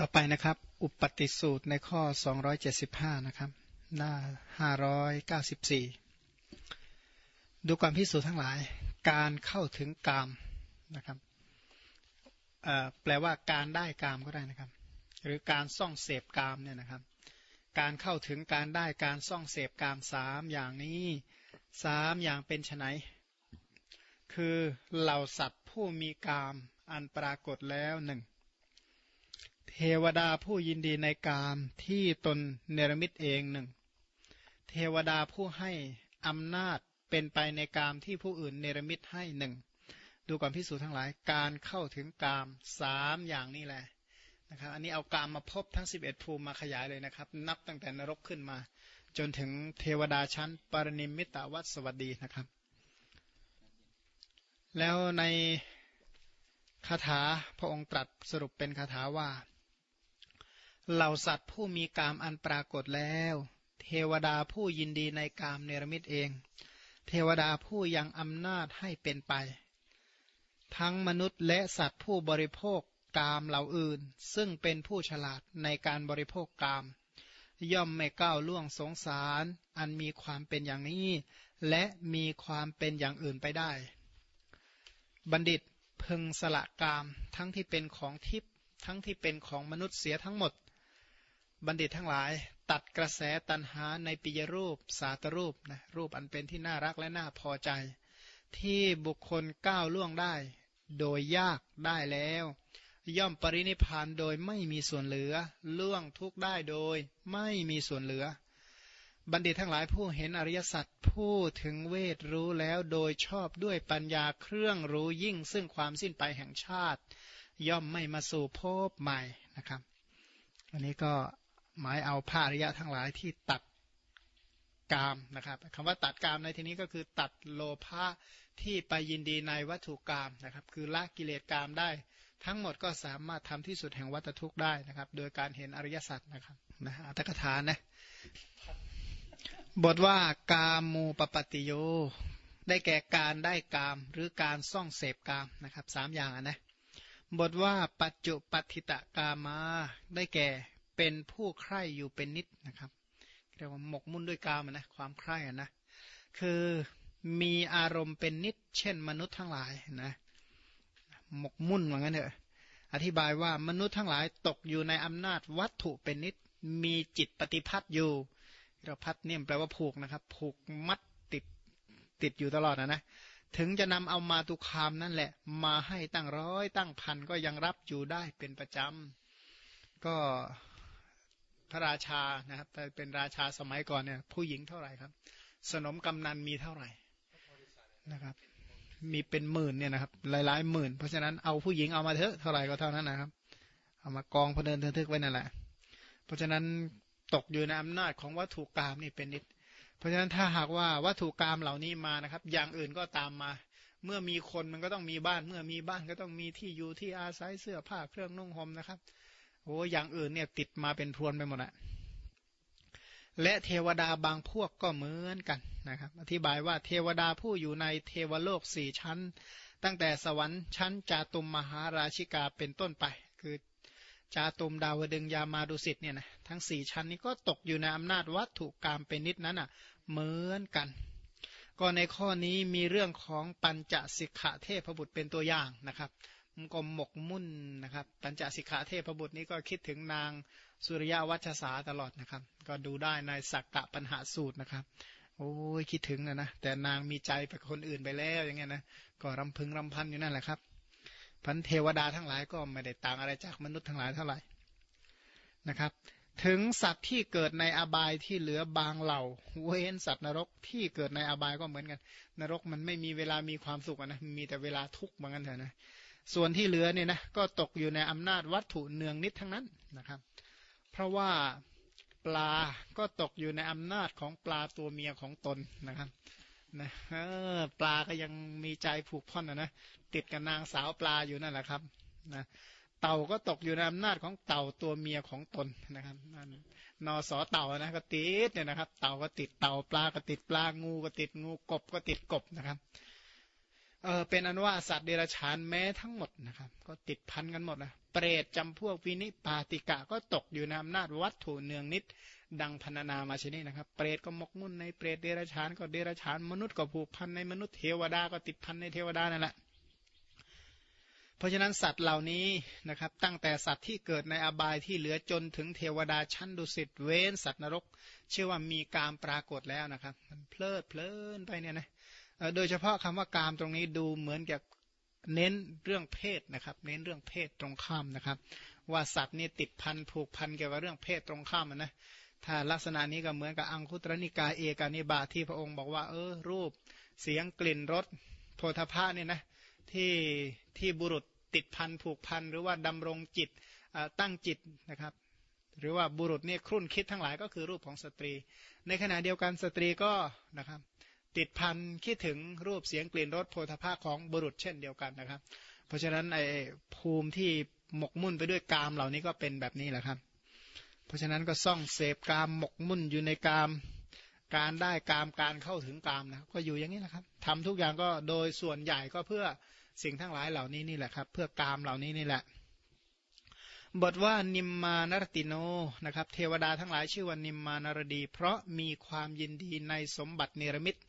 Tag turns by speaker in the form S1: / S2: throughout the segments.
S1: ต่อไปนะครับ อุปติสูตรในข้อ 275 นะครับ หน้า 594 ดูความพิสูจน์ทั้งหลาย การเข้าถึงกามนะครับแปลว่าการได้กามก็ได้นะครับ หรือการซ่องเสพกามเนี่ยนะครับ การเข้าถึงการได้การซ่องเสพกามสามอย่างนี้สามอย่างเป็นไนคือเหล่าสัตว์ผู้มีกามอันปรากฏแล้วหนึ่ง เทวดาผู้ยินดีในกามที่ตนเนรมิตเองหนึ่ง เทวดาผู้ให้อำนาจเป็นไปในกามที่ผู้อื่นเนรมิตให้หนึ่ง ดูก่อนพิสูจน์ทั้งหลาย การเข้าถึงกามสามอย่างนี้แหละนะครับ อันนี้เอากามมาพบทั้ง 11 ภูมิมาขยายเลยนะครับ นับตั้งแต่นรกขึ้นมา จนถึงเทวดาชั้นปรนิมิตาวัสวัสดีนะครับ แล้วในคาถาพระองค์ตรัสสรุปเป็นคาถาว่า เหล่าสัตว์ผู้มีกามอันปรากฏแล้ว เทวดาผู้ยินดีในกามเนรมิตเอง เทวดาผู้ยังอำนาจให้เป็นไป ทั้งมนุษย์และสัตว์ผู้บริโภคกามเหล่าอื่น ซึ่งเป็นผู้ฉลาดในการบริโภคกาม ย่อมไม่ก้าวล่วงสงสาร อันมีความเป็นอย่างนี้ และมีความเป็นอย่างอื่นไปได้ บัณฑิตพึงสละกามทั้งที่เป็นของทิพย์ทั้งที่เป็นของมนุษย์เสียทั้งหมด บัณฑิตทั้งหลาย ตัดกระแสตันหาในปิยรูป สาตรูปนะรูปอันเป็นที่น่ารักและน่าพอใจ ที่บุคคลก้าวล่วงได้ โดยยากได้แล้ว ย่อมปรินิพานโดยไม่มีส่วนเหลือ ล่วงทุกได้โดยไม่มีส่วนเหลือ บัณฑิตทั้งหลายผู้เห็นอริยสัจผู้ถึงเวทรู้แล้วโดยชอบด้วยปัญญาเครื่องรู้ยิ่งซึ่งความสิ้นไปแห่งชาติ ย่อมไม่มาสู่พบใหม่นะครับ อันนี้ก็ หมายเอาผ้าริยะทั้งหลายที่ตัดกามนะครับคำว่าตัดกามในที่นี้ก็คือตัดโลภะที่ไปยินดีในวัตถุกามนะครับ คือละกิเลสกามได้ ทั้งหมดก็สามารถทำที่สุดแห่งวัตทุกข์ได้นะครับ โดยการเห็นอริยสัจนะครับนะอัตถกถานะบทว่ากามูปปติโย ได้แก่การได้กามหรือการซ่องเสพกามนะครับสามอย่างนะบทว่าปัจจุปัติตะกามาได้แก่ เป็นผู้ใคร่อยู่เป็นนิดนะครับเรียกว่าหมกมุ่นด้วยกามนะความใคร่นะคือมีอารมณ์เป็นนิด เช่น มนุษย์ทั้งหลายนะหมกมุ่นว่างั้นเถอะอธิบายว่ามนุษย์ทั้งหลายตกอยู่ในอำนาจวัตถุเป็นนิด มีจิตปฏิพัทธ์อยู่เราพัดเนี่ยแปลว่าผูกนะครับ ผูกมัดติดติดอยู่ตลอดนะนะถึงจะนำเอามาตุคามนั่นแหละ มาให้ตั้งร้อยตั้งพันก็ยังรับอยู่ได้เป็นประจำก็ พระราชานะครับแต่เป็นราชาสมัยก่อนเนี่ย ผู้หญิงเท่าไหร่ครับ สนมกำนันมีเท่าไหร่นะครับ มีเป็นหมื่นเนี่ยนะครับ หลายๆหมื่น เพราะฉะนั้นเอาผู้หญิงเอามาเถอะเท่าไหร่ก็เท่านั้นนะครับ เอามากองพเดินทึกไว้นั่นแหละ เพราะฉะนั้นตกอยู่ในอำนาจของวัตถุกรรมนี่เป็นนิด เพราะฉะนั้นถ้าหากว่าวัตถุกรรมเหล่านี้มานะครับ อย่างอื่นก็ตามมา เมื่อมีคนมันก็ต้องมีบ้าน เมื่อมีบ้านก็ต้องมีที่อยู่ที่อาศัยเสื้อผ้าเครื่องนุ่งห่มนะครับ โอ้อย่างอื่นเนี่ยติดมาเป็นพรวนไปหมดอะและเทวดาบางพวกก็เหมือนกันนะครับ อธิบายว่าเทวดาผู้อยู่ในเทวโลกสี่ชั้น ตั้งแต่สวรรค์ชั้นจาตุมมหาราชิกาเป็นต้นไป คือจาตุมดาวดึงยามาดุสิตเนี่ยนะทั้งสี่ชั้นนี้ก็ตกอยู่ในอำนาจวัตถุกรรมเป็นนิดนั้นอะเหมือนกัน ก็ในข้อนี้มีเรื่องของปัญจสิกขะเทพบุตรเป็นตัวอย่างนะครับ มันก็หมกมุ่นนะครับปัญจสิกขาเทพบุตรนี้ก็คิดถึงนางสุริยวัชสาตลอดนะครับ ก็ดูได้ในสักกะปัญหาสูตรนะครับ โอ้ยคิดถึงนะนะแต่นางมีใจไปคนอื่นไปแล้วอย่างเงี้ยนะก็รำพึงรำพันอยู่นั่นแหละครับพันเทวดาทั้งหลายก็ไม่ได้ต่างอะไรจากมนุษย์ทั้งหลายเท่าไหร่นะครับ ถึงสัตว์ที่เกิดในอบายที่เหลือบางเหล่า เว้นสัตว์นรกที่เกิดในอบายก็เหมือนกัน นรกมันไม่มีเวลามีความสุขนะมีแต่เวลาทุกข์เหมือนกันเถอะนะ ส่วนที่เหลือเนี่ยนะก็ตกอยู่ในอำนาจวัตถุเนืองนิดทั้งนั้นนะครับ เพราะว่าปลาก็ตกอยู่ในอำนาจของปลาตัวเมียของตนนะครับนะปลาก็ยังมีใจผูกพันนะนะติดกับนางสาวปลาอยู่นั่นแหละครับนะเต่าก็ตกอยู่ในอำนาจของเต่าตัวเมียของตนนะครับนอสอเต่านะก็ติดเนี่ยนะครับ เต่าก็ติดเต่าปลาก็ติดปลางูก็ติดงูกบก็ติดกบนะครับ เออเป็นอันว่าสัตว์เดรัจฉานแม้ทั้งหมดนะครับ ก็ติดพันกันหมดนะเปรตจำพวกวินิปาติกะก็ตกอยู่ในอำนาจวัตถุเนืองนิด ดังพรรณนามาชนิดนะครับ เปรตก็มกมุ่นในเปรตเดรัจฉานก็เดรัจฉานมนุษย์ก็ผูกพันในมนุษย์เทวดาก็ติดพันในเทวดานั่นแหละเพราะฉะนั้นสัตว์เหล่านี้นะครับ ตั้งแต่สัตว์ที่เกิดในอบายที่เหลือจนถึงเทวดาชั้นดุสิตเว้นสัตว์นรก เชื่อว่ามีกามปรากฏแล้วนะครับ มันเพลิดเพลินไปเนี่ยนะ โดยเฉพาะคำว่ากามตรงนี้ดูเหมือนกับเน้นเรื่องเพศนะครับ เน้นเรื่องเพศตรงข้ามนะครับ ว่าสัตว์นี่ติดพันผูกพันเกี่ยวกับเรื่องเพศตรงข้ามนะถ้าลักษณะนี้ก็เหมือนกับอังคุตรนิกายเอกานิบาที่พระองค์บอกว่า เออรูป เสียงกลิ่นรสโพธภาเนี่ยนะที่ที่บุรุษติดพันผูกพันหรือว่าดำรงจิตตั้งจิตนะครับ หรือว่าบุรุษเนี่ยครุ่นคิดทั้งหลายก็คือรูปของสตรี ในขณะเดียวกันสตรีก็นะครับ ติดพันคิดถึงรูปเสียงกลิ่นรสโพธภาของบุรุษเช่นเดียวกันนะครับ เพราะฉะนั้นไอ้ภูมิที่หมกมุ่นไปด้วยกามเหล่านี้ก็เป็นแบบนี้แหละครับ เพราะฉะนั้นก็ซ่องเสพกามหมกมุ่นอยู่ในกามการได้กามการเข้าถึงกามนะก็อยู่อย่างนี้แหละครับทำทุกอย่างก็โดยส่วนใหญ่ก็เพื่อสิ่งทั้งหลายเหล่านี้นี่แหละครับ เพื่อกามเหล่านี้นี่แหละ บทว่านิมมานรติโนนะครับ เทวดาทั้งหลายชื่อว่านิมมานรดี เพราะมีความยินดีในสมบัติเนรมิตร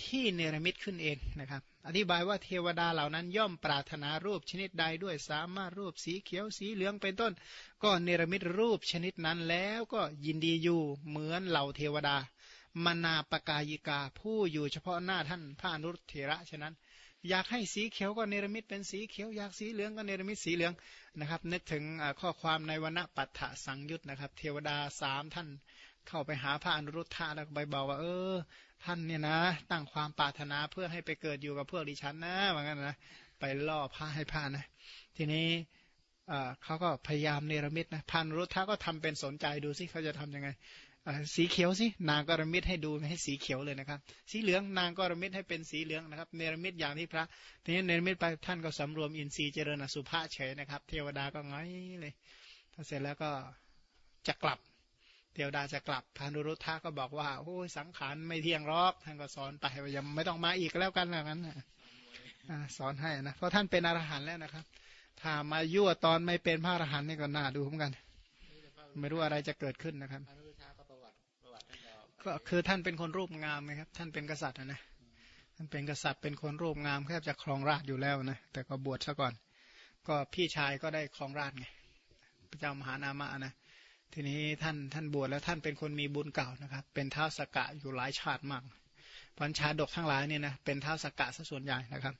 S1: ที่เนรมิตขึ้นเองนะครับ อธิบายว่าเทวดาเหล่านั้นย่อมปรารถนารูปชนิดใดด้วยสามารถรูปสีเขียวสีเหลืองเป็นต้น ก็เนรมิตรูปชนิดนั้นแล้วก็ยินดีอยู่เหมือนเหล่าเทวดามนาปกายิกาผู้อยู่เฉพาะหน้าท่านพระอนุรุทระฉะนั้น อยากให้สีเขียวก็เนรมิตเป็นสีเขียวอยากสีเหลืองก็เนรมิตสีเหลืองนะครับ นึกถึงข้อความในวรรณปัฏฐสังยุตนะครับ เทวดาสามท่านเข้าไปหาพระอนุรุทธะแล้วไปบอกว่าเออ ท่านเนี่ยนะตั้งความปรารถนาเพื่อให้ไปเกิดอยู่กับพวกดิฉันนะว่างั้นนะไปล่อพระให้พระนะ ทีนี้เขาก็พยายามเนรมิตนะพันรุทธะก็ทำเป็นสนใจดูสิเขาจะทํำยังไงสีเขียวสินางก็ระมิดให้ดูให้สีเขียวเลยนะครับ สีเหลืองนางก็ระมิดให้เป็นสีเหลืองนะครับ เนรมิตอย่างที่พระทีนี้เนรมิตไปท่านก็สำรวมอินทรีย์เจริญสุภะเฉยนะครับ เทวดาก็ง้อยเลยถ้าเสร็จแล้วก็จะกลับ เทวดาจะกลับพานุรุทธะก็บอกว่าโอ้ยสังขารไม่เที่ยงรอกท่านก็สอนไปว่ายังไม่ต้องมาอีกแล้วกันแล้วนั้นสอนให้นะเพราะท่านเป็นอรหันต์แล้วนะครับ ถ้ามายั่วตอนไม่เป็นพระอรหันต์นี่ก็น่าดูเหมือนกัน ไม่รู้อะไรจะเกิดขึ้นนะครับก็คือท่านเป็นคนรูปงามไหมครับ ท่านเป็นกษัตริย์นะท่านเป็นกษัตริย์เป็นคนรูปงามแทบจะครองราชอยู่แล้วนะแต่ก็บวชซะก่อน ก็พี่ชายก็ได้ครองราชไงพระเจ้ามหานามะนะ ทีนี้ท่านท่านบวชแล้วท่านเป็นคนมีบุญเก่านะครับ เป็นเท้าสกกะอยู่หลายชาติมากพันชาดกทั้งหลายเนี่ยนะเป็นเท้าสกกะซะส่วนใหญ่นะครับ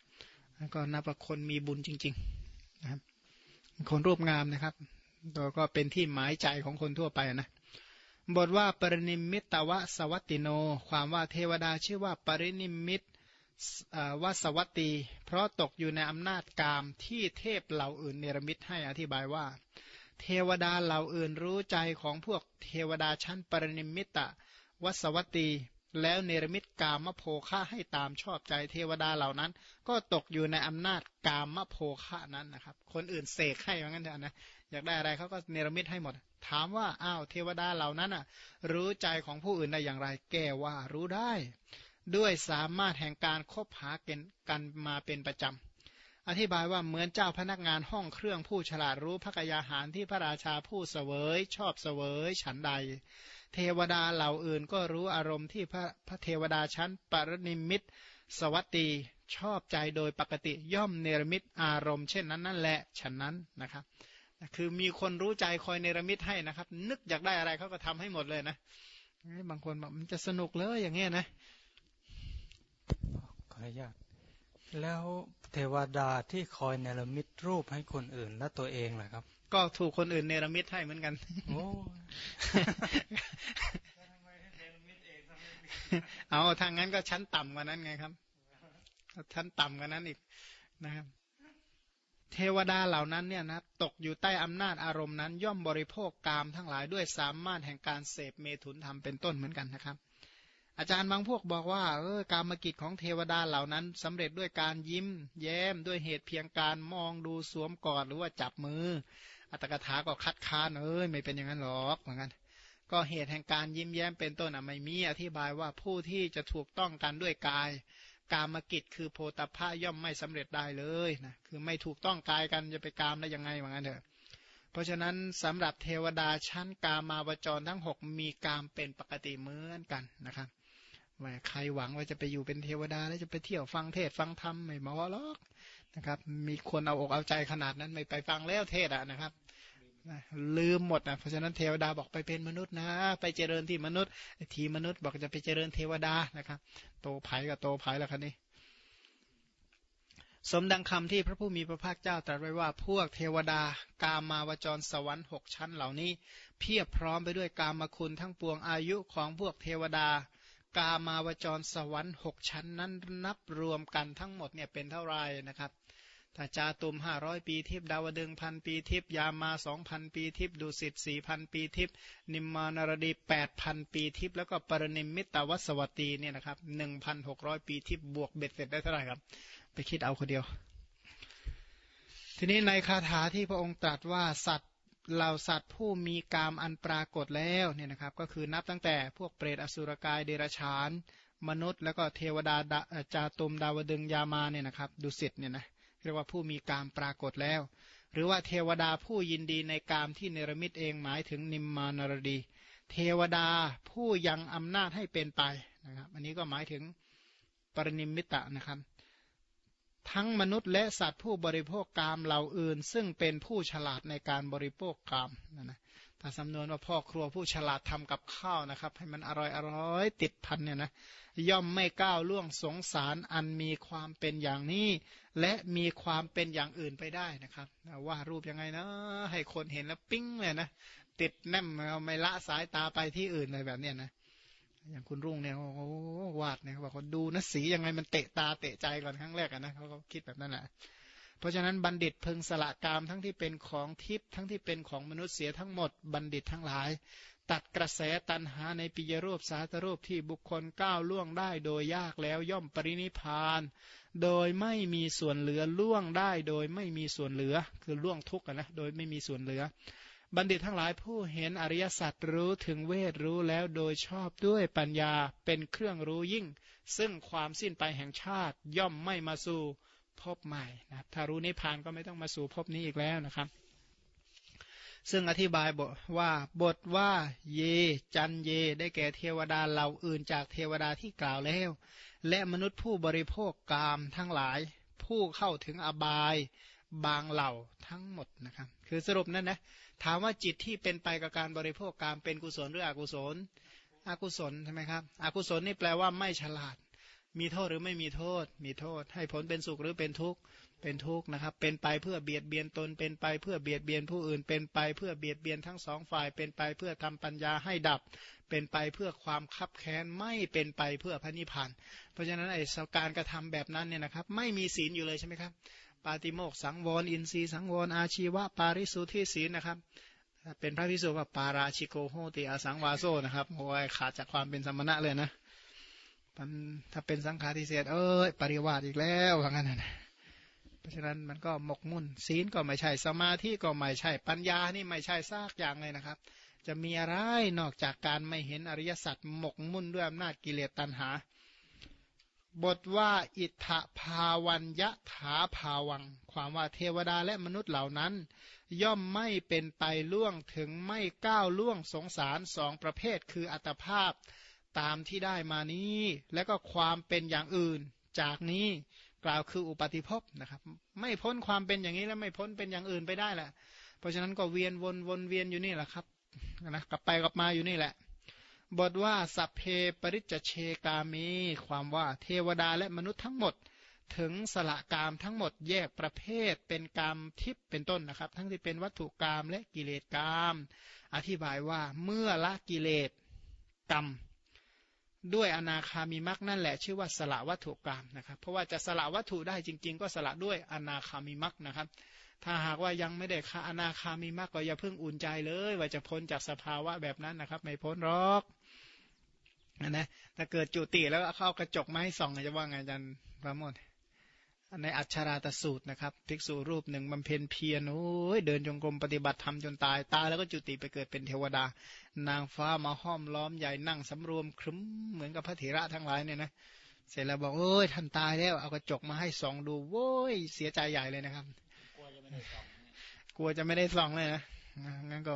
S1: ก็นับว่าคนมีบุญจริงๆนะครับคนรูปงามนะครับตัวก็เป็นที่หมายใจของคนทั่วไปนะบทว่าปรนิมมิตวสวัตติโน ความว่าเทวดาชื่อว่าปรนิมมิตวสวัตดีเพราะตกอยู่ในอำนาจกามที่เทพเหล่าอื่นเนรมิตให้อธิบายว่า เทวดาเหล่าอื่นรู้ใจของพวกเทวดาชั้นปรนิมมิตวสวัตดีแล้วเนรมิตกามโภคะให้ตามชอบใจเทวดาเหล่านั้น ก็ตกอยู่ในอำนาจกามโภคะนั้นนะครับ คนอื่นเสกให้เหมือนกันนะอยากได้อะไรเขาก็เนรมิตให้หมด ถามว่าอ้าวเทวดาเหล่านั้นอะ รู้ใจของผู้อื่นได้อย่างไร แก้ว่ารู้ได้ ด้วยสามารถแห่งการคบหาเกกันมาเป็นประจำ อธิบายว่าเหมือนเจ้าพนักงานห้องเครื่องผู้ฉลาดรู้พระกยาหารที่พระราชาผู้เสวยชอบเสวยฉันใด เทวดาเหล่าอื่นก็รู้อารมณ์ที่พระพระเทวดาชั้นปรนิมิตสวัตตีชอบใจโดยปกติย่อมเนรมิตอารมณ์เช่นนั้นนั่นแหละฉันนั้นนะครับคือมีคนรู้ใจคอยเนรมิตให้นะครับ นึกอยากได้อะไรเขาก็ทำให้หมดเลยนะบางคนบอกมันจะสนุกเลยอย่างเงี้ยนะ
S2: ขออนุญาต แล้วเทวดาที่คอยเนรมิตรูปให้คนอื่นและตัวเองล่ะครับ
S1: ก็ถูกคนอื่นเนรมิตให้เหมือนกันโอ้เอาทางนั้นก็ชั้นต่ำกว่านั้นไงครับ ชั้นต่ำกว่านั้นอีกนะครับ เทวดาเหล่านั้นเนี่ยนะตกอยู่ใต้อำนาจอารมณ์นั้น ย่อมบริโภคกามทั้งหลายด้วยสามารถแห่งการเสพเมถุนธรรมเป็นต้นเหมือนกันนะครับ อาจารย์บางพวกบอกว่าเออกามกิจของเทวดาเหล่านั้นสำเร็จด้วยการยิ้ม แย้มด้วยเหตุเพียงการมองดูสวมกอดหรือว่าจับมือ อัตถกถาก็คัดค้านเอ้ยไม่เป็นอย่างนั้นหรอกเหมือนกันก็เหตุแห่งการยิ้มแย้มเป็นต้นอะไม่มีอธิบายว่าผู้ที่จะถูกต้องกันด้วยกาย กามกิจคือโพธพะย่อมไม่สำเร็จได้เลยนะคือไม่ถูกต้องกายกันจะไปกามได้ยังไงว่างั้นเถอะเพราะฉะนั้นสำหรับเทวดาชั้นกามาวจรทั้ง 6 มีกามเป็นปกติเหมือนกันนะครับ ว่ใครหวังว่าจะไปอยู่เป็นเทวดา แล้วจะไปเที่ยวฟังเทศฟังธรรมไม่มาหรอกนะครับ มีคนเอาอกเอาใจขนาดนั้นไม่ไปฟังแล้วเทศอะนะครับลืมหมดนะเพราะฉะนั้นเทวดาบอกไปเป็นมนุษย์นะ ไปเจริญที่มนุษย์ทีมนุษย์บอกจะไปเจริญเทวดานะครับ โตไผ่กับโตไผ่แล้วคันนี้สมดังคำที่พระผู้มีพระภาคเจ้าตรัสไว้ว่าพวกเทวดากามาวจรสวรรค์หกชั้นเหล่านี้ เพียบพร้อมไปด้วยกามคุณทั้งปวงอายุของพวกเทวดา กามาวจรสวรรค์หกชั้นนั้นนับรวมกันทั้งหมดเนี่ยเป็นเท่าไรนะครับถ้าจาตุมห้าร้อยปีทิพดาวดึงพันปีทิพยามาสองพันปีทิพดุสิตสี่พันปีทิพนิมมานารดีแปดพันปีทิพแล้วก็ปรนิมมิตวัสวัตีเนี่ยนะครับหนึ่งพันหกร้อยปีทิพบวกเบ็ดเสร็จได้เท่าไหร่ครับ ไปคิดเอาคนเดียว ทีนี้ในคาถาที่พระองค์ตรัสว่าสัตว เหล่าสัตว์ผู้มีกามอันปรากฏแล้วเนี่ยนะครับก็คือนับตั้งแต่พวกเปรตอสุรกายเดรัจฉาน มนุษย์ แล้วก็เทวดาจาตุมดาวดึงยามาเนี่ยนะครับดุสิตเนี่ยนะเรียกว่าผู้มีกามปรากฏแล้ว หรือว่าเทวดาผู้ยินดีในกามที่เนรมิตเองหมายถึงนิมมานรดี เทวดาผู้ยังอำนาจให้เป็นไปนะครับอันนี้ก็หมายถึงปรินิมิตะนะครับ ทั้งมนุษย์และสัตว์ผู้บริโภคกามเหล่าอื่น ซึ่งเป็นผู้ฉลาดในการบริโภคกามนะนะถ้าสำนวนว่าพ่อครัวผู้ฉลาดทำกับข้าวนะครับ ให้มันอร่อยอร่อยติดพันเนี่ยนะย่อมไม่ก้าวล่วงสงสารอันมีความเป็นอย่างนี้ และมีความเป็นอย่างอื่นไปได้นะครับว่ารูปยังไงนะให้คนเห็นแล้วปิ้งเลยนะติดแนมไม่ละสายตาไปที่อื่นเลยแบบเนี้ยนะ อย่างคุณรุ่งเนี่ยโอ้วาดเนี่ยบอกว่าดูนะสียังไงมันเตะตาเตะใจก่อนครั้งแรกนะเขาก็คิดแบบนั้นแหละเพราะฉะนั้นบัณฑิตพึงสละกามทั้งที่เป็นของทิพย์ทั้งที่เป็นของมนุษย์เสียทั้งหมดบัณฑิตทั้งหลาย ตัดกระแสตันหาในปิยรูปสาตรูปที่บุคคลก้าวล่วงได้โดยยากแล้วย่อมปรินิพาน โดยไม่มีส่วนเหลือล่วงได้โดยไม่มีส่วนเหลือ คือล่วงทุกข์นะโดยไม่มีส่วนเหลือ บัณฑิตทั้งหลายผู้เห็นอริยสัจรู้ถึงเวทรู้แล้วโดยชอบด้วยปัญญาเป็นเครื่องรู้ยิ่ง ซึ่งความสิ้นไปแห่งชาติย่อมไม่มาสู่พบใหม่นะถ้ารู้นิพพานก็ไม่ต้องมาสู่พบนี้อีกแล้วนะครับ ซึ่งอธิบายบทว่าบทว่าเย จันเย ได้แก่เทวดาเหล่าอื่นจากเทวดาที่กล่าวแล้ว และมนุษย์ผู้บริโภคกามทั้งหลาย ผู้เข้าถึงอบาย บางเหล่าทั้งหมดนะครับ คือสรุปนั่นนะถามว่าจิตที่เป็นไปกับการบริโภคกามเป็นกุศลหรืออกุศล อกุศลใช่ไหมครับอกุศลนี่แปลว่าไม่ฉลาด มีโทษหรือไม่มีโทษ มีโทษ ให้ผลเป็นสุขหรือเป็นทุกข์เป็นทุกข์นะครับ เป็นไปเพื่อเบียดเบียนตนเป็นไปเพื่อเบียดเบียนผู้อื่น เป็นไปเพื่อเบียดเบียนทั้งสองฝ่าย เป็นไปเพื่อทำปัญญาให้ดับ เป็นไปเพื่อความคับแค้นไม่เป็นไปเพื่อพระนิพพานเพราะฉะนั้นไอ้การกระทำแบบนั้นเนี่ยนะครับ ไม่มีศีลอยู่เลยใช่ไหมครับ ปาติโมกสังวร อินทรีสังวร อาชีวะ ปาริสุทธิศีลนะครับ เป็นพระพิสุว่าปาราชิโกโหติอสังวาโซนะครับโอ้ยขาดจากความเป็นสมณะเลยนะถ้าเป็นสังฆาทิเศษเอ้ยปริวาสอีกแล้วว่างั้นนะเพราะฉะนั้นมันก็หมกมุ่น ศีลก็ไม่ใช่สมาธิก็ไม่ใช่ปัญญานี่ไม่ใช่ซากอย่างเลยนะครับ จะมีอะไรนอกจากการไม่เห็นอริยสัจหมกมุ่นด้วยอำนาจกิเลสตัณหา บทว่าอิทธภาวัญยะถาภาวัง ความว่าเทวดาและมนุษย์เหล่านั้น ย่อมไม่เป็นไปล่วงถึงไม่ก้าวล่วงสงสารสองประเภทคืออัตภาพตามที่ได้มานี้ และก็ความเป็นอย่างอื่น จากนี้กล่าวคืออุปาติภพนะครับ ไม่พ้นความเป็นอย่างนี้แล้วไม่พ้นเป็นอย่างอื่นไปได้แหละเพราะฉะนั้นก็เวียนวนวนเวียนอยู่นี่แหละครับนะกลับไปกลับมาอยู่นี่แหละ บทว่าสัพเพปริจเชกามี ความว่าเทวดาและมนุษย์ทั้งหมด ถึงสละกามทั้งหมดแยกประเภทเป็นกามทิพย์เป็นต้นนะครับ ทั้งที่เป็นวัตถุกามและกิเลสกาม อธิบายว่าเมื่อละกิเลสกรรมด้วยอนาคามีมักนั่นแหละชื่อว่าสละวัตถุกรรมนะครับ เพราะว่าจะสละวัตถุได้จริง ๆ ก็สละด้วยอนาคามีมักนะครับ ถ้าหากว่ายังไม่ได้คาอนาคามีมักก็อย่าเพิ่งอุ่นใจเลย ว่าจะพ้นจากสภาวะแบบนั้นนะครับ ไม่พ้นหรอก นะถ้าเกิดจุติแล้วเข้ากระจกมาให้ส่องจะว่าไงอาจารย์พระมดในอัชราตสูตรนะครับภิกษุรูปหนึ่งบำเพ็ญเพียรโอ้ยเดินจงกรมปฏิบัติธรรมจนตายตายแล้วก็จุติไปเกิดเป็นเทวดา นางฟ้ามาห้อมล้อมใหญ่นั่งสำรวมครึ้มเหมือนกับพระเถระทั้งหลายเนี่ยนะเสร็จแล้วบอกโอ้ยท่านตายแล้วเอากระจกมาให้ส่องดูโว้ยเสียใจใหญ่เลยนะครับ กลัวจะไม่ได้ส่องเลยนะงั้นก็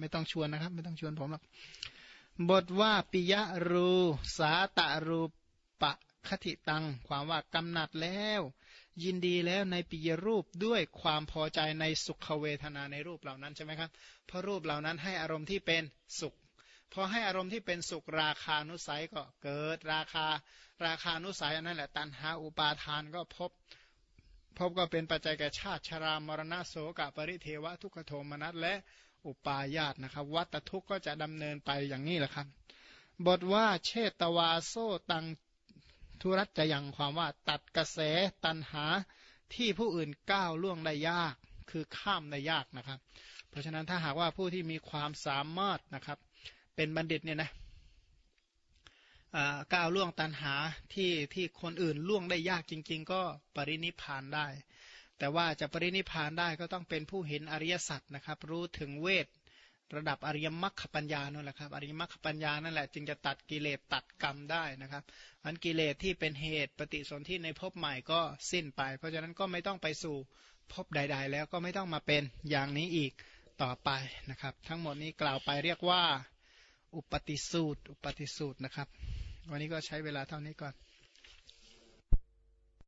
S1: ไม่ต้องชวนนะครับ ไม่ต้องชวนผมหรอก บทว่าปิยะรูสาตะรูปะคติตัง ความว่ากำหนัดแล้ว ยินดีแล้วในปิยรูปด้วยความพอใจในสุขเวทนาในรูปเหล่านั้นใช่ไหมครับ เพราะรูปเหล่านั้นให้อารมณ์ที่เป็นสุขพอให้อารมณ์ที่เป็นสุขราคานุสัยก็เกิดราคาราคานุสัยนั่นแหละ ตันหาอุปาทานก็พบ พบก็เป็นปัจจัยแก่ชาติชรามรณะโสกปริเทวะทุกขโทมนัสและ อุปาญาตนะครับ วัตทุกข์ก็จะดำเนินไปอย่างนี้แหละครับ บทว่าเชตวาโซตังทุรัตจะยังความว่าตัดกระแสตันหาที่ผู้อื่นก้าวล่วงได้ยาก คือข้ามได้ยากนะครับ เพราะฉะนั้นถ้าหากว่าผู้ที่มีความสามารถนะครับ เป็นบัณฑิตเนี่ยนะก้าวล่วงตันหาที่ที่คนอื่นล่วงได้ยากจริง ๆ ก็ปรินิพานได้ แต่ว่าจะปรินิพานได้ก็ต้องเป็นผู้เห็นอริยสัจนะครับ รู้ถึงเวท ระดับอริยมรรคปัญญานั่นแหละครับ อริยมรรคปัญญานั่นแหละจึงจะตัดกิเลสตัดกรรมได้นะครับอันกิเลสที่เป็นเหตุปฏิสนธิในภพใหม่ก็สิ้นไป เพราะฉะนั้นก็ไม่ต้องไปสู่ภพใด ๆ แล้วก็ไม่ต้องมาเป็นอย่างนี้อีกต่อไปนะครับ ทั้งหมดนี้กล่าวไปเรียกว่า อุปติสูตร อุปติสูตรนะครับ วันนี้ก็ใช้เวลาเท่านี้ก่อน